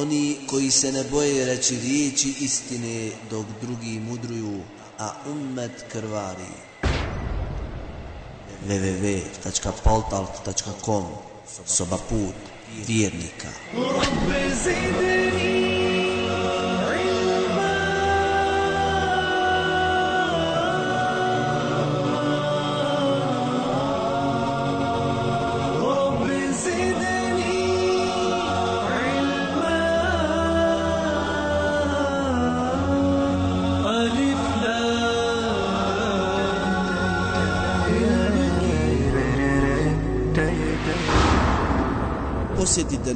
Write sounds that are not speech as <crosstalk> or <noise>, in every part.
oni koji se ne boje reći riječi istine dok drugi mudruju, a ummet krvari. www.paltalk.com Soba put vjernika. Rabbe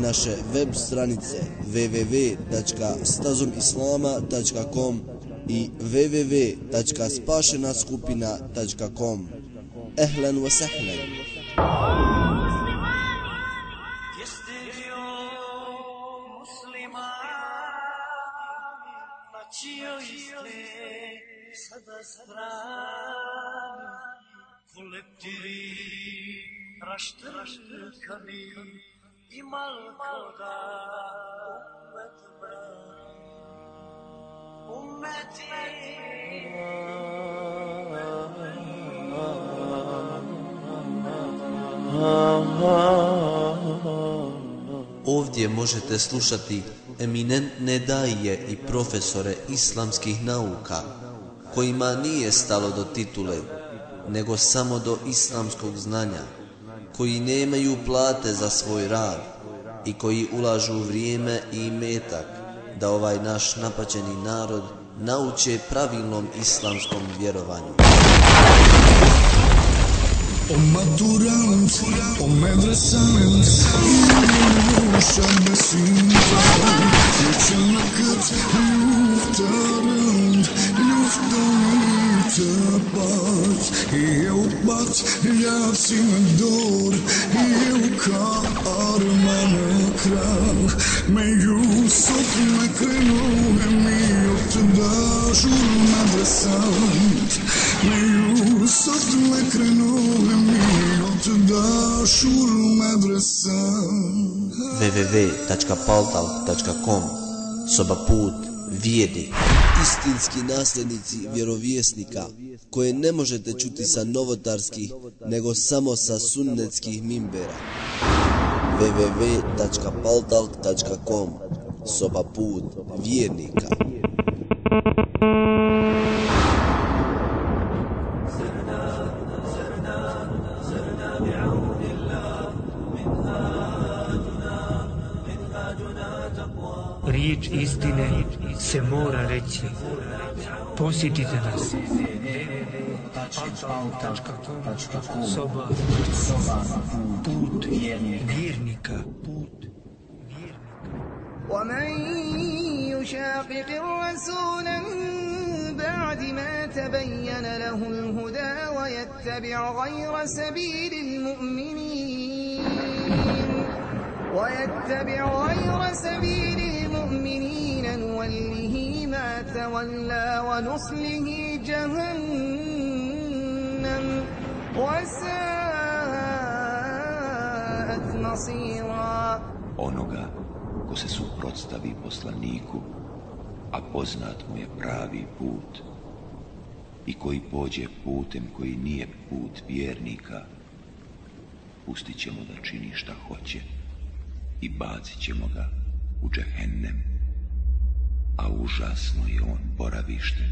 naše web stranice www.stazumislama.com i www.spašenaskupina.com Ehlen wa sahlen. Jestio muslimani, sada kolektivi raštrkani, imal koga umet brani. Ovdje možete slušati eminentne daje i profesore islamskih nauka, kojima nije stalo do titule, nego samo do islamskog znanja, koji nemaju plate za svoj rad i koji ulažu vrijeme i metak da ovaj naš napaćeni narod nauče pravilnom islamskom vjerovanju. O maturant, o medresant, Illusion besinfant, Geçenakıt luftarand, Luftan tapat, Eu bat, Ljavsim dor, Eu ka arman krav, Me Jusuf me krenuhe mi Od dažur medresant, Me Jusuf me krenuhe mi Od dažur medresant. www.paltal.com Soba put vijedi. Istinski nasljednici vjerovjesnika koje ne možete čuti sa novotarskih nego samo sa sunnetskih mimbera. www.paltal.com Soba put vjernika. Riječ istine se mora reći. Posjetite nas. Soba. Put vjernika. Put ومن يشاقق الرسول بعد ما تبين له الهدى ويتبع غير سبيل المؤمنين ويتبع غير سبيل المؤمنين نوله ما تولى ونصله جهنم وساءت مصيرا onoga ko se suprotstavi poslaniku, a poznat mu je pravi put, i koji pođe putem koji nije put vjernika, pustit ćemo da čini šta hoće i bacit ćemo ga u džehennem, a užasno je on boravište.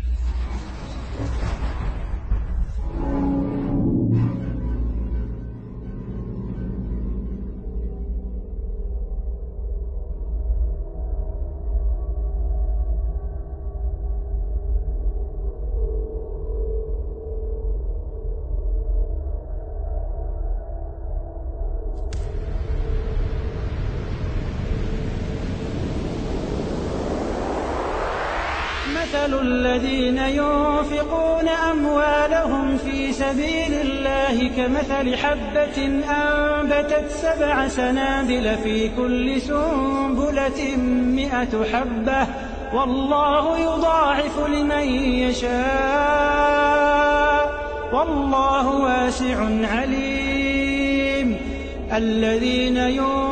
مثل الذين ينفقون أموالهم في سبيل الله كمثل حبة أنبتت سبع سنابل في كل سنبلة مئة حبة. والله يضاعف لمن يشاء. والله واسع عليم. الذين ينفقون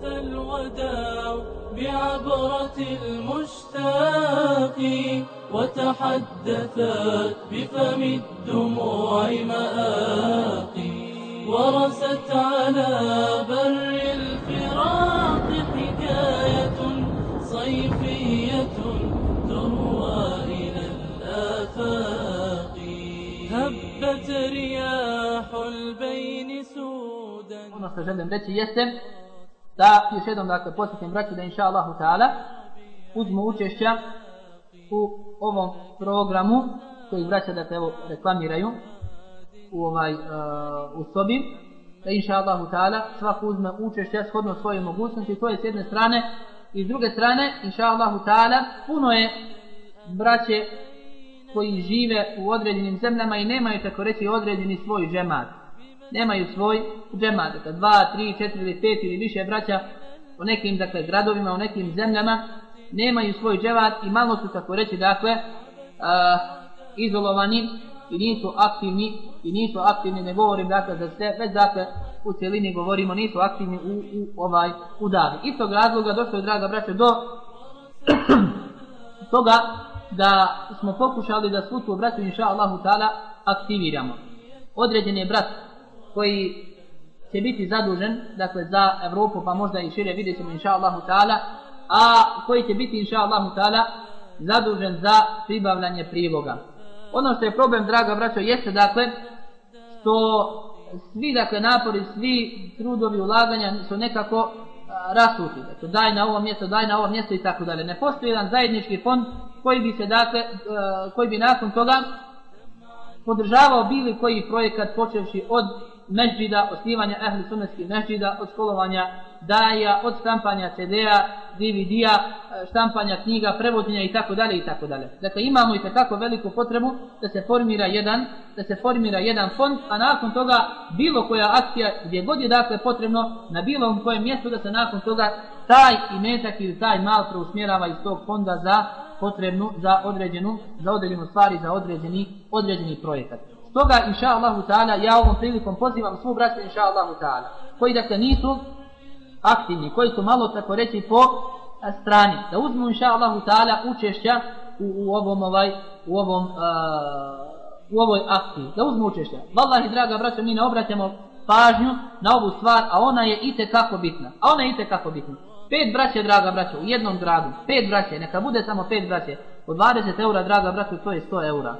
عبث الوداع بعبرة المشتاق وتحدثت بفم الدموع مآقي ورست على بر الفراق حكاية صيفية تروى إلى الآفاق. هبت رياح البين سودا. reći jeste da još jednom dakle posjetim braću da inša Allahu ta'ala uzmu učešća u ovom programu koji braća dakle evo reklamiraju u ovaj uh, u sobi da inša Allahu ta'ala svako uzme učešća shodno svoje mogućnosti. To je s jedne strane. I s druge strane inša Allahu ta'ala puno je braće koji žive u određenim zemljama i nemaju tako reći određeni svoj džemat nemaju svoj džemat, dakle dva, tri, četiri ili pet ili više braća u nekim dakle gradovima, u nekim zemljama nemaju svoj džemat i malo su tako reći dakle a, izolovani i nisu aktivni i nisu aktivni, ne govorim dakle za sve, već dakle u cijelini govorimo nisu aktivni u, u ovaj u davi. Iz tog razloga došlo je draga braća do <clears throat> toga da smo pokušali da svu tu braću inša Allahu ta'ala aktiviramo. Određen je brat koji će biti zadužen dakle za Evropu pa možda i šire vidjet ćemo inša Allahu ta'ala a koji će biti inša Allahu ta'ala zadužen za pribavljanje priloga. Ono što je problem draga braćo jeste dakle što svi dakle napori, svi trudovi ulaganja su nekako rasuti. Dakle, daj na ovo mjesto, daj na ovo mjesto i tako dalje. Ne postoji jedan zajednički fond koji bi se dakle, e, koji bi nakon toga podržavao bili koji projekat počevši od međida, osnivanja ehli sunnetskih međida, od školovanja daja, od štampanja CD-a, DVD-a, e, štampanja knjiga, prevođenja i tako dalje i tako dalje. Dakle, imamo i tako veliku potrebu da se formira jedan, da se formira jedan fond, a nakon toga bilo koja akcija gdje god je dakle potrebno na bilo kojem mjestu da se nakon toga taj imetak ili taj mal preusmjerava iz tog fonda za potrebnu, za određenu, za određenu stvari, za određeni, određeni projekat. Stoga, inša Allahu ta'ala, ja ovom prilikom pozivam svu braću, inša Allahu ta'ala, koji dakle nisu aktivni, koji su malo tako reći po strani, da uzmu inša Allahu ta'ala učešća u, u ovom ovaj, u ovom uh, u ovoj akciji, da uzmu učešća. Wallahi, draga braćo, mi ne obraćamo pažnju na ovu stvar, a ona je i kako bitna. A ona je i kako bitna. Pet braće, draga braćo, u jednom gradu, pet braće, neka bude samo pet braće, po 20 eura, draga braćo, to je 100 eura.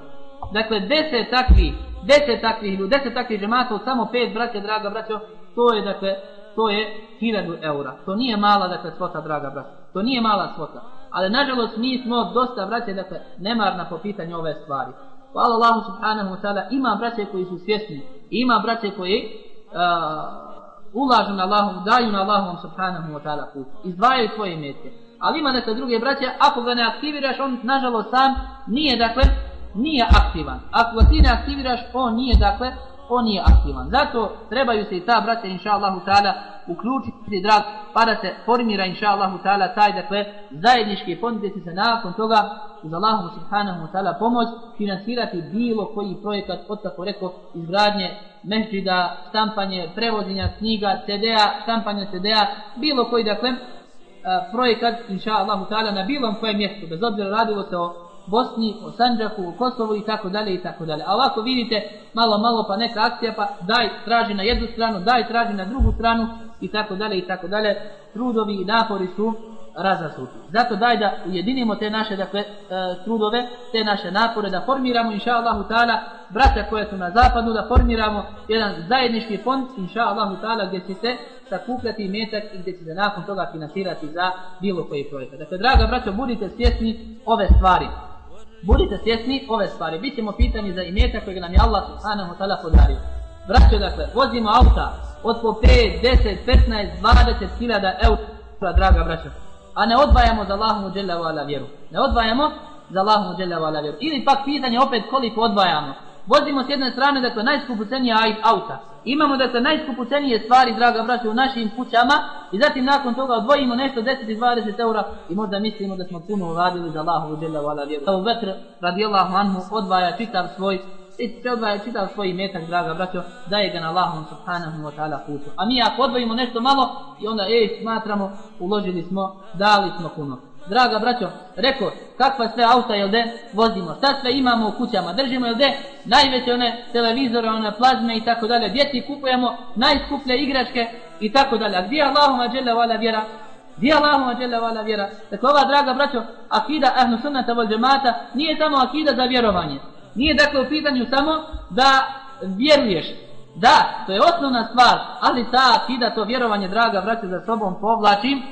Dakle, deset takvih, deset takvih ljudi, deset takvih žemata, samo pet braće, draga braćo, to je, dakle, to je hiljadu eura. To nije mala, dakle, svota, draga braćo. To nije mala svota. Ali, nažalost, mi smo dosta braće, dakle, nemarna po pitanju ove stvari. Hvala Allahu subhanahu wa ta'ala, ima braće koji su svjesni, ima braće koji uh, ulažu na Allahom, daju na Allahom subhanahu wa ta'ala put, izdvajaju svoje metke. Ali ima neke druge braće, ako ga ne aktiviraš, on nažalost sam nije, dakle, nije aktivan. Ako ga ti ne aktiviraš, on nije, dakle, on nije aktivan. Zato trebaju se i ta braća, inša Allahu ta'ala, uključiti, drag, pa da se formira, inša Allahu ta'ala, taj, dakle, zajednički fond gdje se nakon toga, uz Allahu subhanahu wa ta'ala, pomoć, finansirati bilo koji projekat, od tako rekao, izgradnje mehđida, štampanje, prevođenja knjiga, CD-a, štampanje CD-a, bilo koji, dakle, projekat, inša Allahu ta'ala, na bilom kojem mjestu, bez obzira radilo se o Bosni, o Sanđaku, o Kosovu i tako dalje i tako dalje. A ovako vidite, malo, malo pa neka akcija, pa daj traži na jednu stranu, daj traži na drugu stranu i tako dalje i tako dalje. Trudovi i napori su razasuti. Zato daj da ujedinimo te naše dakle, e, trudove, te naše napore, da formiramo, inša Allahu ta'ala, braća koje su na zapadu, da formiramo jedan zajednički fond, inša Allahu ta'ala, gdje će se sakupljati metak i gdje će se nakon toga finansirati za bilo koji projekat. Dakle, draga braćo, budite svjesni ove stvari. Budite svjesni ove stvari. Bićemo pitani za imeta kojeg nam je Allah subhanahu wa ta'ala podario. Braćo, dakle, vozimo auta od po 5, 10, 15, 20 hiljada eura, draga braćo. A ne odvajamo za Allahomu uđele ala vjeru. Ne odvajamo za Allahomu uđele ala vjeru. Ili pak pitanje opet koliko odvajamo. Vozimo s jedne strane, dakle, najskupucenije auta. Imamo, da se najskupucenije stvari, draga braćo, u našim kućama. I zatim nakon toga odvojimo nešto 10 i 20 eura i možda mislimo da smo puno uradili za Allahu uđele ala vjeru. Evo Bekr, radijallahu anhu, odvaja čitav svoj i se odvaja čitav svoj metak, draga braćo, daje ga na Allahom subhanahu wa ta'ala putu. A mi ako odvojimo nešto malo i onda ej, smatramo, uložili smo, dali smo puno. Draga braćo, reko, kakva sve auta, jel de, vozimo, šta sve imamo u kućama, držimo, jel de, najveće one televizore, one plazme i tako dalje, djeci kupujemo najskuplje igračke i tako dalje. A gdje je Allahuma dželle vala vjera? Gdje je Allahuma dželle vala vjera? Dakle, ova draga braćo, akida ahlu sunnata vol džemata nije samo akida za vjerovanje. Nije dakle u pitanju samo da vjeruješ. Da, to je osnovna stvar, ali ta akida, to vjerovanje, draga braće, za sobom povlači,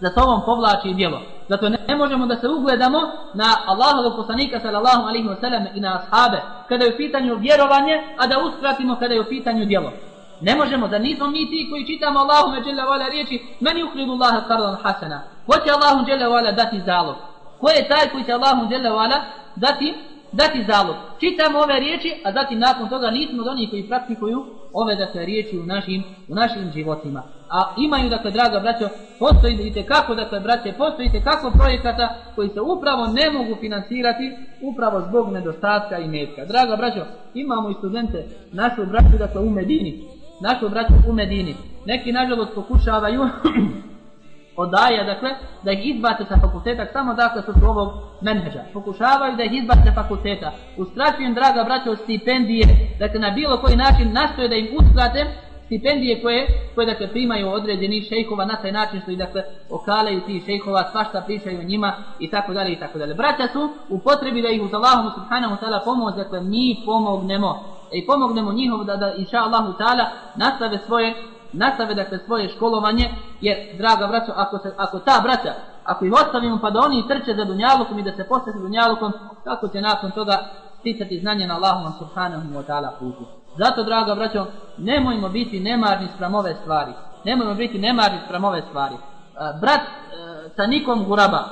za sobom povlači djelo. Zato ne, ne možemo da se ugledamo na Allahovog poslanika sallallahu alaihi wa sallam i na ashabe kada je u pitanju vjerovanje, a da uskratimo kada je u pitanju djelo. Ne možemo, da nismo mi ti koji čitamo Allahu međele vala riječi, meni ukridu Allaha qardan hasana. Ko će Allahu međele vala dati zalog? Ko je taj koji će Allahu međele vala dati dati zalog. Čitamo ove riječi, a zatim nakon toga nismo od onih koji praktikuju ove dakle riječi u našim, u našim životima. A imaju, dakle, draga braćo, postojite kako, dakle, braće, postojite kako projekata koji se upravo ne mogu finansirati upravo zbog nedostatka i metka. Draga braćo, imamo i studente, našu braću, dakle, u Medini, našu braću u Medini. Neki, nažalost, pokušavaju <clears throat> odaja, dakle, da ih izbate sa fakulteta, samo dakle su ovog menheđa. Pokušavaju da ih izbate sa fakulteta. Ustračujem, draga braćo, stipendije, dakle, na bilo koji način nastoje da im uskrate stipendije koje, koje dakle, primaju određeni šejhova na taj način što ih, dakle, okalaju ti šejhova, svašta pričaju njima i tako dalje i tako dalje. Braća su u potrebi da ih uz Allahom subhanahu ta'ala pomoć, dakle, mi pomognemo e, i pomognemo njihov da, da inša Allahu ta'ala nastave svoje nastave dakle svoje školovanje, jer, draga braćo, ako, se, ako ta braća, ako ih ostavimo pa da oni trče za dunjalukom i da se postane dunjalukom, kako će nakon toga sticati znanje na Allahom subhanahu wa ta'ala putu. Zato, draga braćo, nemojmo biti nemarni sprem ove stvari. Nemojmo biti nemarni sprem ove stvari. E, brat e, sa nikom guraba,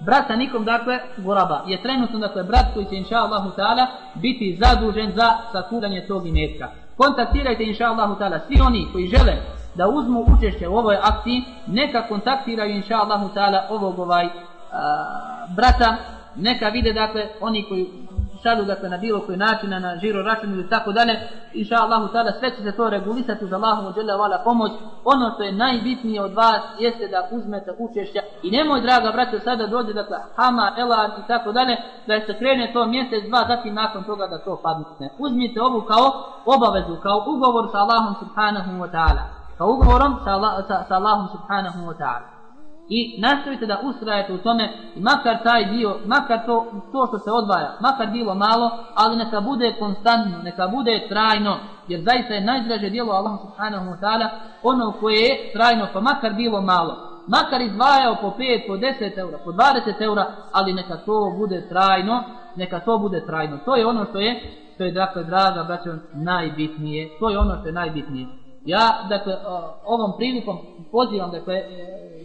brat sa nikom, dakle, guraba, je trenutno, dakle, brat koji će, inša Allahu ta'ala, biti zadužen za sakudanje tog imetka kontaktirajte inša Allahu ta'ala svi oni koji žele da uzmu učešće u ovoj akciji neka kontaktiraju inša Allahu ta'ala ovog ovaj a, brata neka vide dakle oni koji šalju dakle na bilo koji način na žiro račun ili tako dalje. Inša Allahu ta'ala sve će se to regulisati za Allahom dželle vala pomoć. Ono što je najbitnije od vas jeste da uzmete učešća. I nemoj draga braćo, sada dođe dakle hama elan i tako dalje da se krene to mjesec dva zatim nakon toga da to padne. Uzmite ovu kao obavezu kao ugovor sa Allahom subhanahu wa ta'ala. Kao ugovorom sa, Allah, sa, sa Allahom subhanahu wa ta'ala i nastavite da ustrajete u tome i makar taj dio, makar to, to što se odvaja, makar bilo malo, ali neka bude konstantno, neka bude trajno, jer zaista je najdraže dijelo Allah subhanahu wa ta'ala ono koje je trajno, pa makar bilo malo, makar izdvajao po 5, po 10 eura, po 20 eura, ali neka to bude trajno, neka to bude trajno. To je ono što je, što je dakle, draga braćo, najbitnije, to je ono što je najbitnije. Ja, dakle, ovom prilikom pozivam, dakle,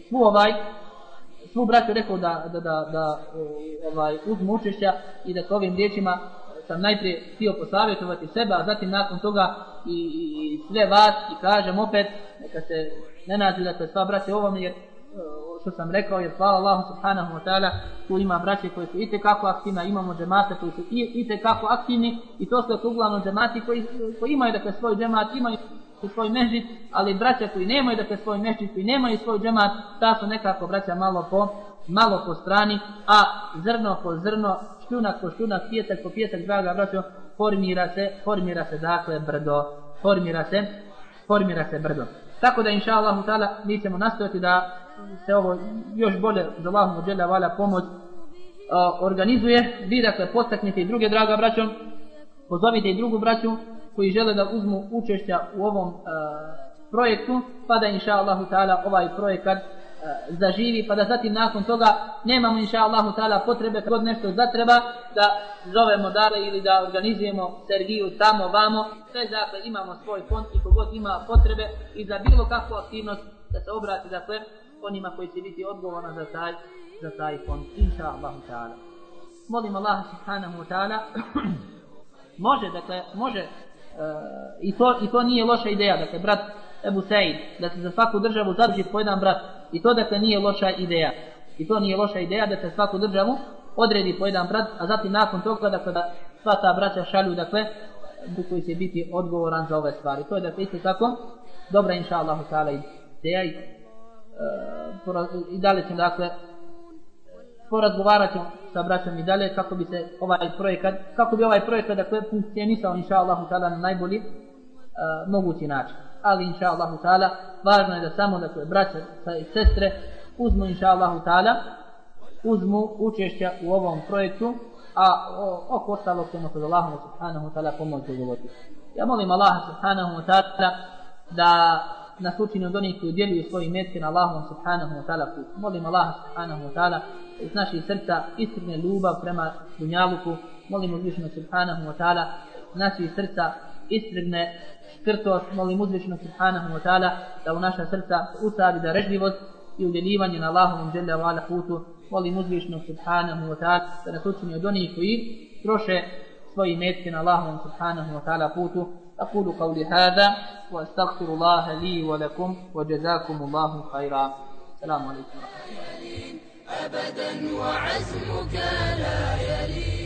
svu ovaj svu braću rekao da, da, da, da ovaj, uzmu učešća i da s ovim riječima sam najprije htio posavjetovati sebe, a zatim nakon toga i, i sve vas i kažem opet neka se ne nađu da se sva braće ovom jer što sam rekao jer hvala Allahu subhanahu wa ta'ala tu ima braće koji su i kako aktivna imamo džemate koji su i, i kako aktivni i to su uglavnom džemati koji, koji imaju dakle svoj džemat imaju u svoj mežit, ali braća koji nemaju dakle svoj mežit, koji nemaju svoj džemat, ta su nekako braća malo po, malo po strani, a zrno po zrno, šljunak po šljunak, pijesak po pijesak, draga braćo, formira se, formira se dakle brdo, formira se, formira se brdo. Tako da inša Allahu ta'ala mi ćemo nastojati da se ovo još bolje za Allahom dželja valja pomoć uh, organizuje. Vi dakle postaknite i druge draga braćo, pozovite i drugu braću, koji žele da uzmu učešća u ovom e, projektu, pa da inša Allahu ta'ala ovaj projekat e, zaživi, pa da zatim nakon toga nemamo inša Allahu ta'ala potrebe kad nešto zatreba da zovemo dale ili da organizujemo Sergiju tamo, vamo, sve dakle imamo svoj fond i kogod ima potrebe i za bilo kakvu aktivnost da se obrati dakle onima koji će biti odgovorni za taj, za taj fond, inša Allahu ta'ala. Molim Allah subhanahu wa ta'ala <clears throat> može, dakle, može Eh, i, to, i to nije loša ideja, dakle, brat Ebu Said, da se za svaku državu zadrži po jedan brat, i to dakle nije loša ideja. I to nije loša ideja da se svaku državu odredi po jedan brat, a zatim nakon toga dakle, da sva ta braća šalju, dakle, koji će biti odgovoran za ove stvari. To je dakle isto tako dobra inša Allahu ta'ala ideja i, e, i dalje ćemo dakle porazgovarat ćemo sa braćom i dalje kako bi se ovaj projekat, kako bi ovaj projekat dakle funkcionisao inša Allahu ta'ala na najbolji uh, mogući način. Ali inša Allahu ta'ala važno je da samo dakle braća i sestre uzmu inša Allahu ta'ala uzmu učešća u ovom projektu a o, oko ostalog ćemo kod Allahom subhanahu wa ta'ala pomoć govoriti. Ja molim Allaha subhanahu wa ta'ala da nas učini od onih koji udjeljuju svoji metke na Allahom subhanahu wa ta'ala put. Molim Allah subhanahu wa ta'ala iz naših srca iskrene ljubav prema dunjaluku. Molim uzvišeno subhanahu wa ta'ala naših srca iskrene škrtost. Molim uzvišeno subhanahu wa ta'ala da u naša srca usadi da režljivost i udjeljivanje na Allahom dželle wa ala putu. Molim uzvišeno subhanahu wa ta'ala da nas učini od onih koji troše svoje metke na Allahom subhanahu wa ta'ala putu. أقول قولي هذا وأستغفر الله لي ولكم وجزاكم الله خيرا السلام عليكم ورحمة الله أبدا وعزمك لا يلي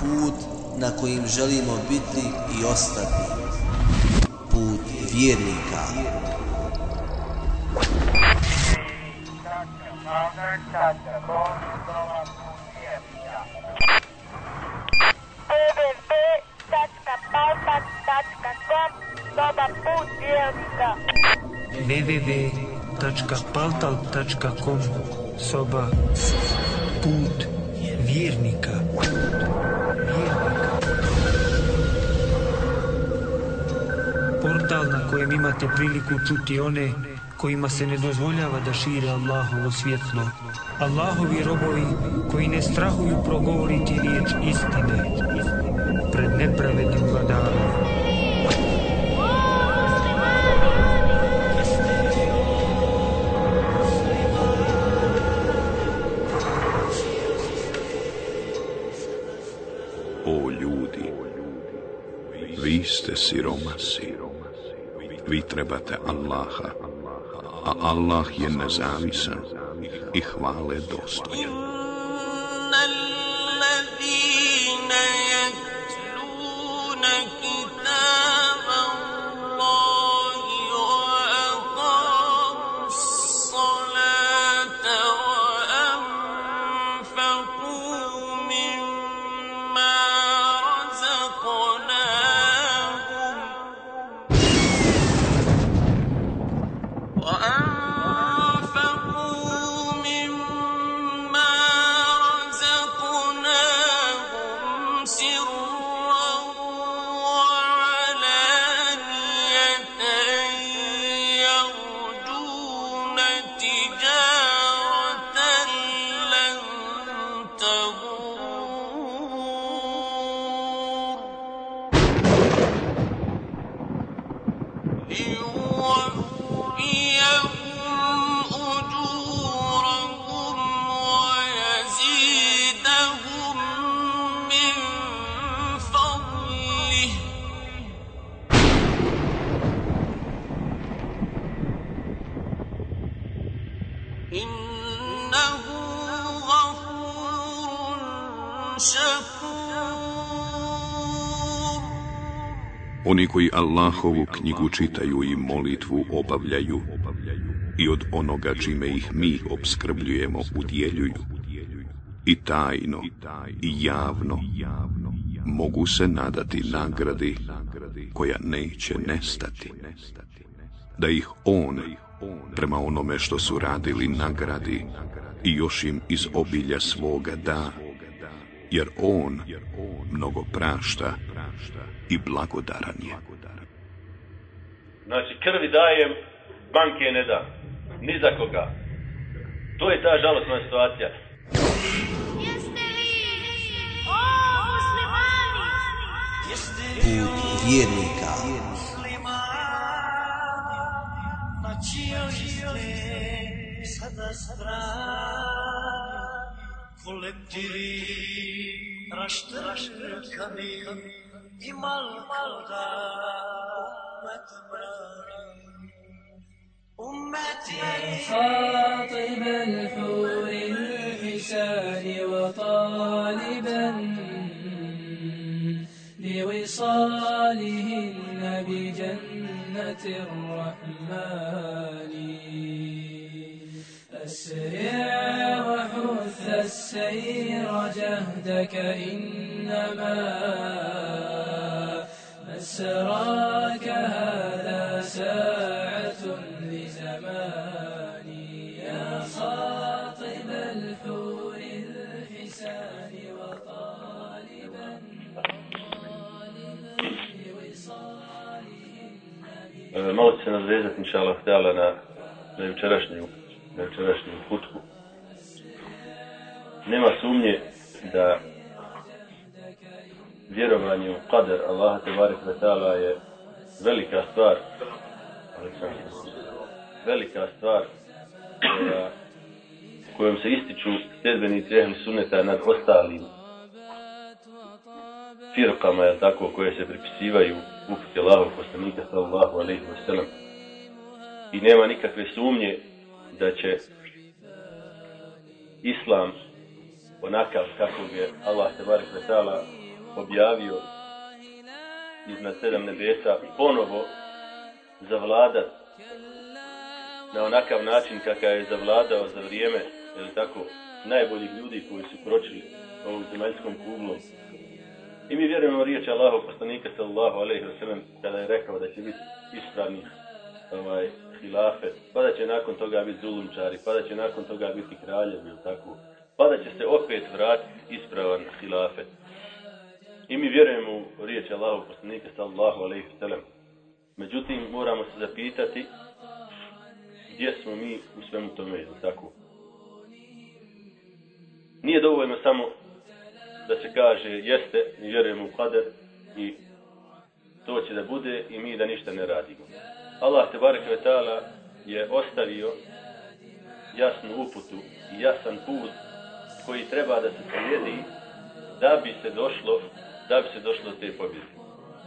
Put na kojim želimo biti i ostati. Put vjernika. www.paltal.com Soba Put vjernika Portal na kojem imate priliku čuti one kojima se ne dozvoljava da šire Allahovo svjetlo. Allahovi robovi koji ne strahuju progovoriti riječ istine pred nepravednim trebate Allaha, a Allah je nezavisan i hvale dostojan. Oni koji Allahovu knjigu čitaju i molitvu obavljaju i od onoga čime ih mi obskrbljujemo udjeljuju. I tajno i javno mogu se nadati nagradi koja neće nestati. Da ih on prema onome što su radili nagradi i još im iz obilja svoga da jer on mnogo prašta i blagodaran je. Znači, krvi dajem, banke ne dam. Ni za koga. To je ta žalostna situacija. Put vjernika. Na čijoj ste sada strani قلب جري رشت الكمين إما القلدة أمة ناري أمتي خاطب الحور الحسان وطالبا لوصالهن بجنة الرحمن أسرع السير جهدك إنما مسراك هذا ساعة لزماني. يا خاطب الحور الحسان وطالبا وطالبا لوصالهن موت سنة إن شاء الله تعالى لنا ما يبتلشني ما يبتلشني خطبه Nema sumnje da vjerovanje u kader Allaha te ve taala je velika stvar velika stvar koja, kojom se ističu sljedbenici ehli suneta nad ostalim firkama, je tako, koje se pripisivaju uputi Allahu poslanika sallallahu alaihi wa sallam. I nema nikakve sumnje da će Islam onakav kako je Allah te barek vetala objavio iznad sedam nebesa ponovo zavladat na onakav način kakav je zavladao za vrijeme ili tako najboljih ljudi koji su kročili ovom zemaljskom kuglom. I mi vjerujemo riječ Allahu poslanika sallallahu alejhi ve sellem kada je rekao da će biti ispravni ovaj hilafet pa da će nakon toga biti zulumčari pa da će nakon toga biti kraljevi ili tako? Pa da će se opet vratiti ispravan hilafet I mi vjerujemo u riječ Allahu poslanika sallallahu alejhi sallam. Međutim, moramo se zapitati gdje smo mi u svemu tome, je tako? Nije dovoljno samo da se kaže jeste, mi vjerujemo u kader i to će da bude i mi da ništa ne radimo. Allah te barek je ostavio jasnu uputu i jasan put koji treba da se slijedi da bi se došlo da bi se došlo do te pobjede.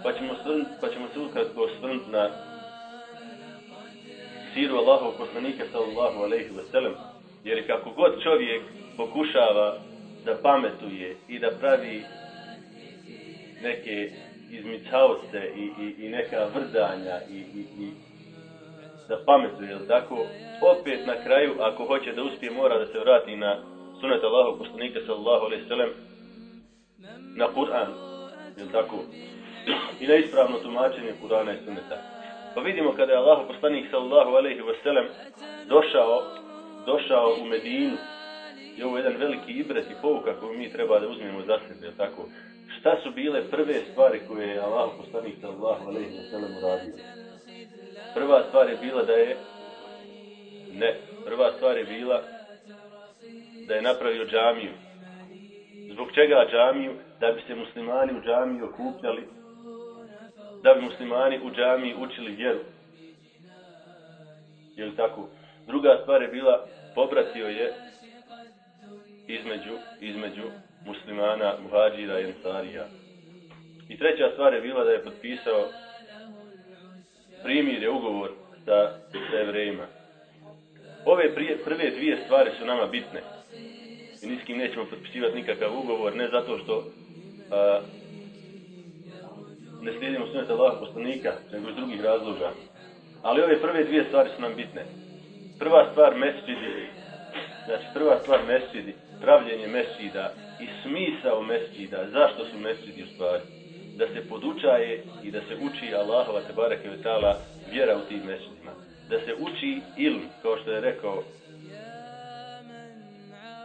Pa ćemo, svrn, pa ćemo se ukratko osvrnuti na siru Allahov poslanika sallallahu alaihi ve sellem jer kako god čovjek pokušava da pametuje i da pravi neke izmicavce i, i, i neka vrdanja i, i, i da pametuje, jel tako? Opet na kraju, ako hoće da uspije, mora da se vrati na sunet Allahu poslanika sallallahu alaihi sallam, na Kur'an, je tako? I na ispravno tumačenje Kur'ana i suneta. Pa vidimo kada je Allahu poslanik sallallahu alejhi ve sellem došao došao u Medinu. je ovo jedan veliki ibret i pouka koju mi treba da uzmemo za sebe, je tako? Šta su bile prve stvari koje je Allah poslanik sallallahu alejhi ve uradio? Prva stvar je bila da je ne, prva stvar je bila da je napravio džamiju. Zbog čega džamiju? Da bi se muslimani u džamiji okupljali, da bi muslimani u džamiji učili vjeru. Je li tako? Druga stvar je bila, pobratio je između, između muslimana, muhađira i ensarija. I treća stvar je bila da je potpisao primir je ugovor sa, sa evrejima. Ove prije, prve dvije stvari su nama bitne. I ni s kim nećemo potpisivati nikakav ugovor, ne zato što a, ne slijedimo sunet Allah poslanika, nego iz drugih razloga. Ali ove prve dvije stvari su nam bitne. Prva stvar mesčidi, znači prva stvar mesčidi, pravljenje mesčida i smisao mesčida, zašto su mesčidi u stvari? Da se podučaje i da se uči Allahova te barake vjera u tim mesčidima. Da se uči ilm, kao što je rekao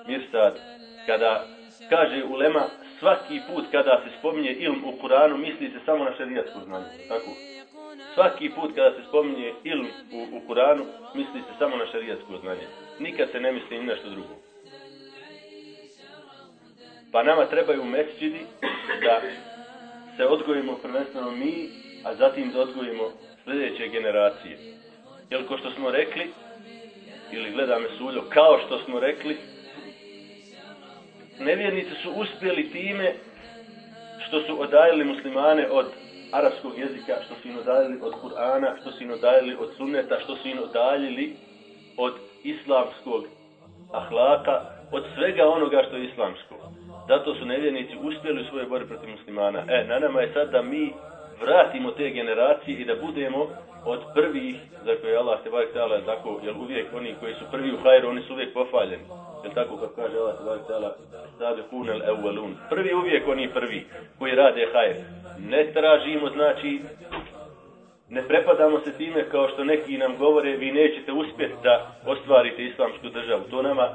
Mirsad, kada kaže ulema svaki put kada se spominje ilm u Kuranu, misli se samo na šerijatsko znanje. Tako? Svaki put kada se spominje ilm u, u Kuranu, misli se samo na šerijatsko znanje. Nikad se ne misli ni nešto drugo. Pa nama trebaju mesčidi da se odgojimo prvenstveno mi, a zatim da odgojimo sljedeće generacije. Jer ko što smo rekli, ili gleda me suljo, kao što smo rekli, nevjernici su uspjeli time što su odajili muslimane od arapskog jezika, što su im odajili od Kur'ana, što su im odajili od sunneta, što su im odajili od islamskog ahlaka, od svega onoga što je islamsko. Zato su nevjernici uspjeli u svoje borbe protiv muslimana. E, na nama je sad da mi vratimo te generacije i da budemo od prvih, za koje Allah te barek tala tako, jer uvijek oni koji su prvi u hajru, oni su uvijek pofaljeni. Jel tako kako kaže Allah te barek tala, sade kunel evvalun. Prvi uvijek oni prvi koji rade hajr. Ne tražimo, znači, ne prepadamo se time kao što neki nam govore, vi nećete uspjeti da ostvarite islamsku državu. To nama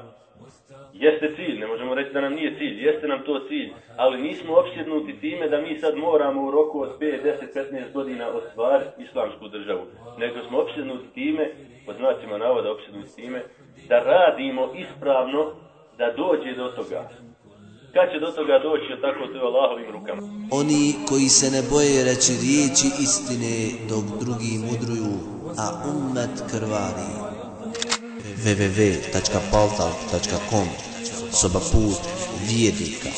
Jeste cilj, ne možemo reći da nam nije cilj, jeste nam to cilj, ali nismo opsjednuti time da mi sad moramo u roku od 5, 10, 15 godina ostvariti islamsku državu, nego smo opsjednuti time, pod znacima navoda opsjednuti time, da radimo ispravno da dođe do toga. Kad će do toga doći, tako to je Allahovim rukama. Oni koji se ne boje reći riječi istine dok drugi mudruju, a ummet krvari. www.paltal.com Put vjednika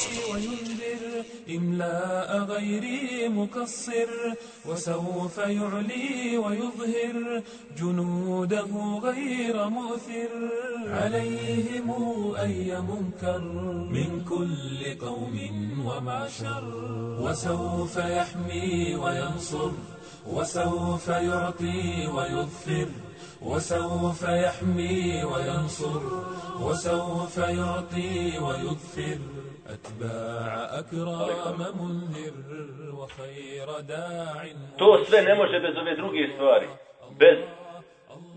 إملاء غيري مقصر وسوف يعلي ويظهر جنوده غير مؤثر عليهم أي منكر من كل قوم ومعشر وسوف يحمي وينصر وسوف يعطي ويظفر. وسوف يحمي وينصر وسوف يعطي ويغفر أتباع أكرام منذر وخير داع To sve ne može bez ove druge stvari. Bez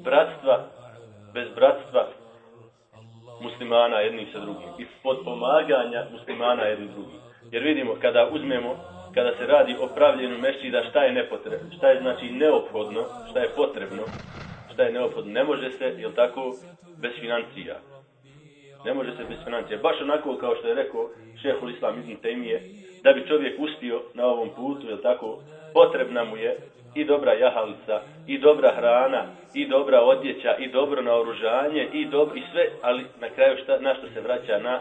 bratstva, bez bratstva muslimana jednih sa drugim. I podpomaganja muslimana jednih drugim. Jer vidimo, kada uzmemo, kada se radi o pravljenju mešćida, šta je nepotrebno, šta je znači neophodno, šta je potrebno, Šta je neophodno. Ne može se, jel tako, bez financija. Ne može se bez financija. Baš onako kao što je rekao šehul Islam Ibn Temije, da bi čovjek uspio na ovom putu, jel tako, potrebna mu je i dobra jahalica, i dobra hrana, i dobra odjeća, i dobro naoružanje, i, dobro, i sve, ali na kraju šta, na što se vraća na,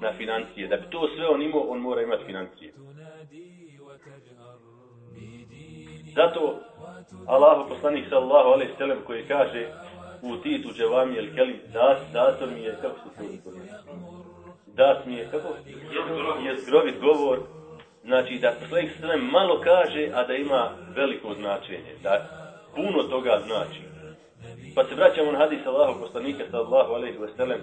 na financije. Da bi to sve on imao, on mora imati financije. Zato Allahu poslanik sallallahu alejhi ve sellem koji kaže u titu dževami el kelim da dato mi je kako se to dat mi je kako? Je zgrovit govor. Znači da poslanik sallallahu malo kaže a da ima veliko značenje da puno toga znači. Pa se vraćamo na hadis Allahu poslanika sallallahu alejhi ve sellem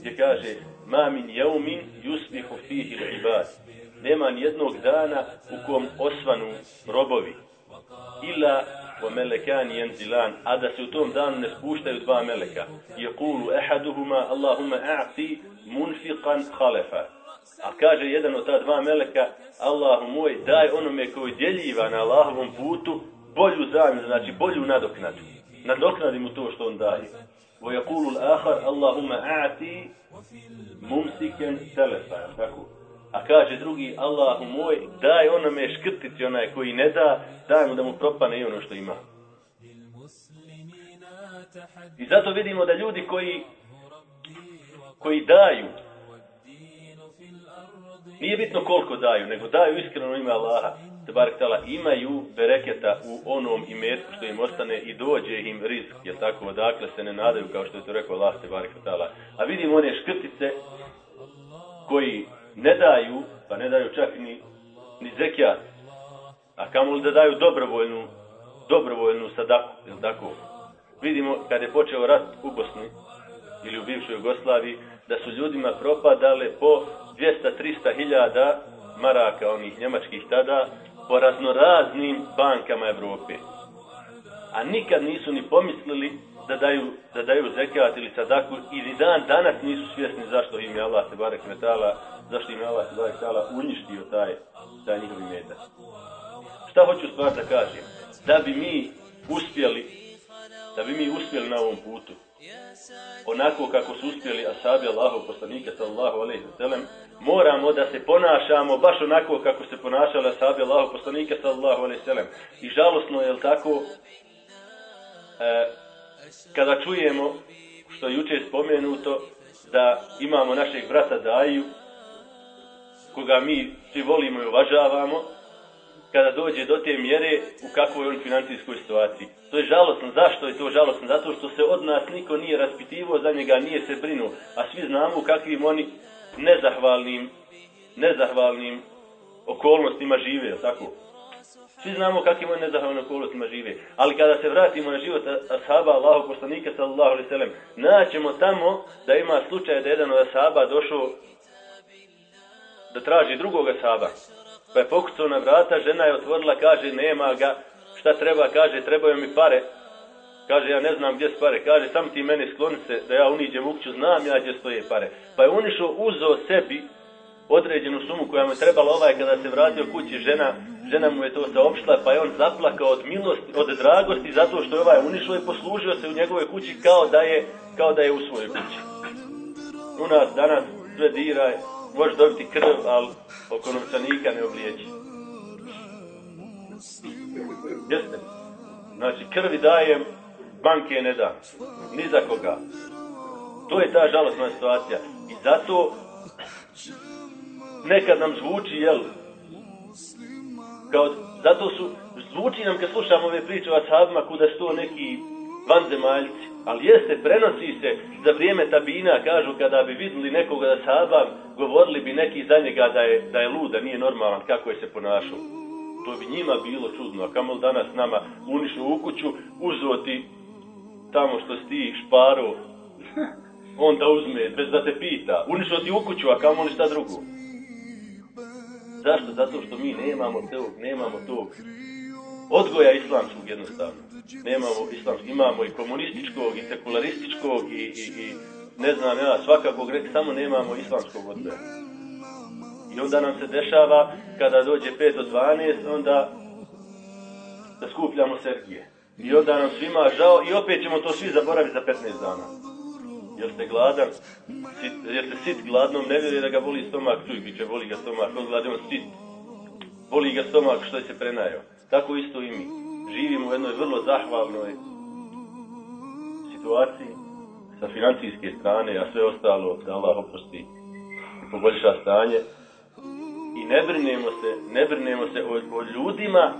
gdje kaže ma min yawmin yusbihu fihi al-ibad nema ni jednog dana u kom osvanu robovi ila wa melekan yanzilan a da se u tom danu ne spuštaju dva meleka. Yaqulu ahaduhuma allahumma a'ti munfiqan khalafa. A kaže jedan od ta dva meleka Allahu moj daj onome koji djeljiva na Allahovom putu bolju zamjenu znači bolju nadoknadu. Nadoknadi mu to što on daje. Wa yaqulu al-akhar allahumma a'ti mumsikan salafa tako. A kaže drugi, Allahu moj, daj onome škrtici onaj koji ne da, daj mu da mu propane i ono što ima. I zato vidimo da ljudi koji koji daju nije bitno koliko daju, nego daju iskreno ime Allaha te barek tala, imaju bereketa u onom imetku što im ostane i dođe im rizik, jer tako, odakle se ne nadaju kao što je to rekao Allah te tala. A vidimo one škrtice koji ne daju, pa ne daju čak ni, ni zekijat, a kamo li da daju dobrovoljnu, dobrovoljnu sadaku, je tako? Vidimo, kad je počeo rat u Bosni, ili u bivšoj Jugoslaviji, da su ljudima propadale po 200-300 hiljada maraka, onih njemačkih tada, po raznoraznim bankama Evrope. A nikad nisu ni pomislili da daju, da daju zekat ili sadaku i ni dan danas nisu svjesni zašto im je Allah se barek metala, zašto im je Allah se barek metala uništio taj, taj njihovi metak. Šta hoću stvar da kažem? Da bi mi uspjeli, da bi mi uspjeli na ovom putu, onako kako su uspjeli asabi Allahu poslanika sallallahu alejhi ve sellem moramo da se ponašamo baš onako kako se ponašali asabi Allahu poslanika sallallahu alejhi ve sellem i žalosno je tako e, kada čujemo što je juče spomenuto da imamo našeg brata Daju koga mi svi volimo i uvažavamo kada dođe do te mjere u kakvoj on financijskoj situaciji. To je žalosno. Zašto je to žalosno? Zato što se od nas niko nije raspitivo za njega, nije se brinuo. A svi znamo u kakvim oni nezahvalnim, nezahvalnim okolnostima žive, tako? Svi znamo kakvim oni nezahvalnim okolostima žive. Ali kada se vratimo na život ashaba Allahu poslanika sallallahu alaihi sallam, naćemo tamo da ima slučaj da jedan od ashaba došao da traži drugog ashaba. Pa je pokucao na vrata, žena je otvorila, kaže, nema ga, šta treba, kaže, trebaju mi pare. Kaže, ja ne znam gdje su pare. Kaže, sam ti meni skloni se da ja uniđem u kuću, znam ja gdje stoje pare. Pa je unišao, uzeo sebi određenu sumu koja mu je trebala ovaj kada se vratio kući, žena, žena mu je to saopštila, pa je on zaplakao od milosti, od dragosti, zato što je ovaj unišao i poslužio se u njegove kući kao da je, kao da je u svojoj kući. U nas danas sve diraj, možeš dobiti krv, ali oko novčanika ne oblijeći. Jeste? Znači, krvi dajem, banke ne da. Ni za koga. To je ta žalostna situacija. I zato nekad nam zvuči, jel? Kao, zato su, zvuči nam kad slušamo ove priče o ashabima kuda su to neki vanzemaljci. Ali jeste, prenosi se za vrijeme tabina, kažu kada bi vidjeli nekoga da sahaba, govorili bi neki za njega da je, da je lud, da nije normalan, kako je se ponašao. To bi njima bilo čudno, a kamo danas nama unišu u kuću, uzo ti tamo što si ti šparo, <laughs> on da uzme, bez da te pita. Unišao ti u kuću, a kamo li šta drugo? Zašto? Zato što mi nemamo tog, nemamo tog odgoja islamskog jednostavno. Nemamo islamskog, imamo i komunističkog, i sekularističkog, i, i, i ne znam ja, svakakog, samo nemamo islamskog odgoja. I onda nam se dešava, kada dođe 5 do 12, onda da skupljamo Sergije. I onda nam svima žao i opet ćemo to svi zaboraviti za 15 dana. Jer ste gladan, sit, jer ste sit gladnom ne vjeruje da ga boli stomak, čuj, biće, boli ga stomak, on gladan, sit. Boli ga stomak što je se prenajao. Tako isto i mi. Živimo u jednoj vrlo zahvalnoj situaciji sa financijske strane, a sve ostalo da Allah oprosti i poboljša stanje. I ne brinemo se, ne brinemo se o, o ljudima,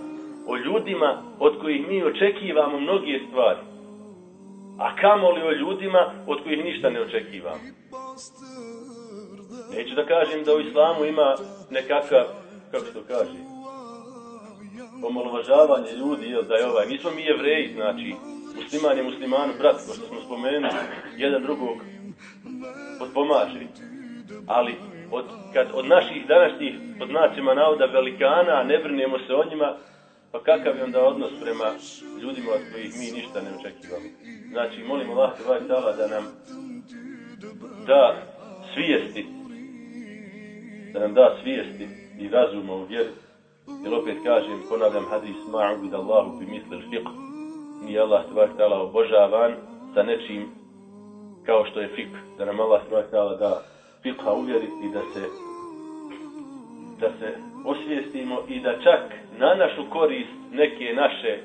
o ljudima od kojih mi očekivamo mnoge stvari. A kamoli o ljudima od kojih ništa ne očekivamo? Neću da kažem da u islamu ima nekakav, kako se to kaže, omalovažavanje ljudi, jel, da je ovaj, nismo mi jevreji, znači, musliman je muslimanu brat, ko što smo spomenuli, jedan drugog podpomaže. Ali od, kad od naših današnjih, pod znacima navoda velikana, ne brinemo se o njima, pa kakav je onda odnos prema ljudima od kojih mi ništa ne očekivamo. Znači, molimo Allah te dala da nam da svijesti, da nam da svijesti i razuma u vjeru, Jer opet kažem, ponavljam hadis ma'u vid Allahu bi misliš fiqh. Nije Allah tebak ta'ala obožavan sa nečim kao što je fiqh. Da nam Allah tebak ta'ala da fiqha uvjeri i da se da se osvijestimo i da čak na našu korist neke naše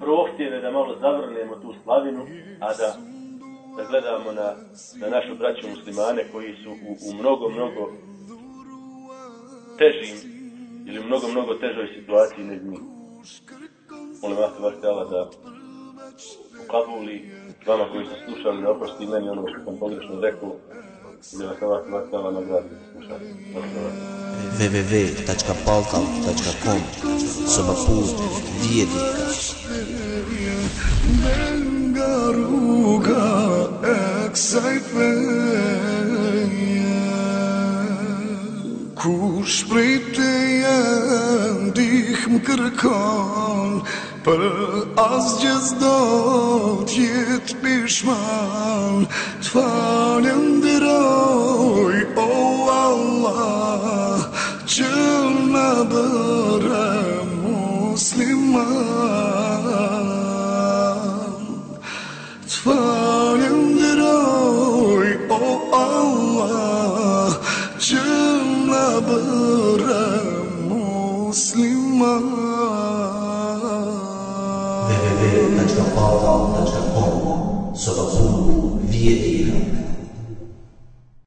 prohtjeve da malo zavrnemo tu slavinu, a da da gledamo na, na našu braću muslimane koji su u, u mnogo, mnogo težim ili mnogo, mnogo težoj situaciji nego mi. Molim vas, vaš tela da ukabuli vama koji ste slušali, ne oprosti meni ono što sam pogrešno rekao, www.tachkapalkal.com Sobapu Dietika Nga rruga e kësaj feje. Kush prej teje ndihmë kërkon از جزداد یت بشمال تفانم درای او الله جل نبرم مسلمان Bałkanu.com, sodatzun wir Ehren.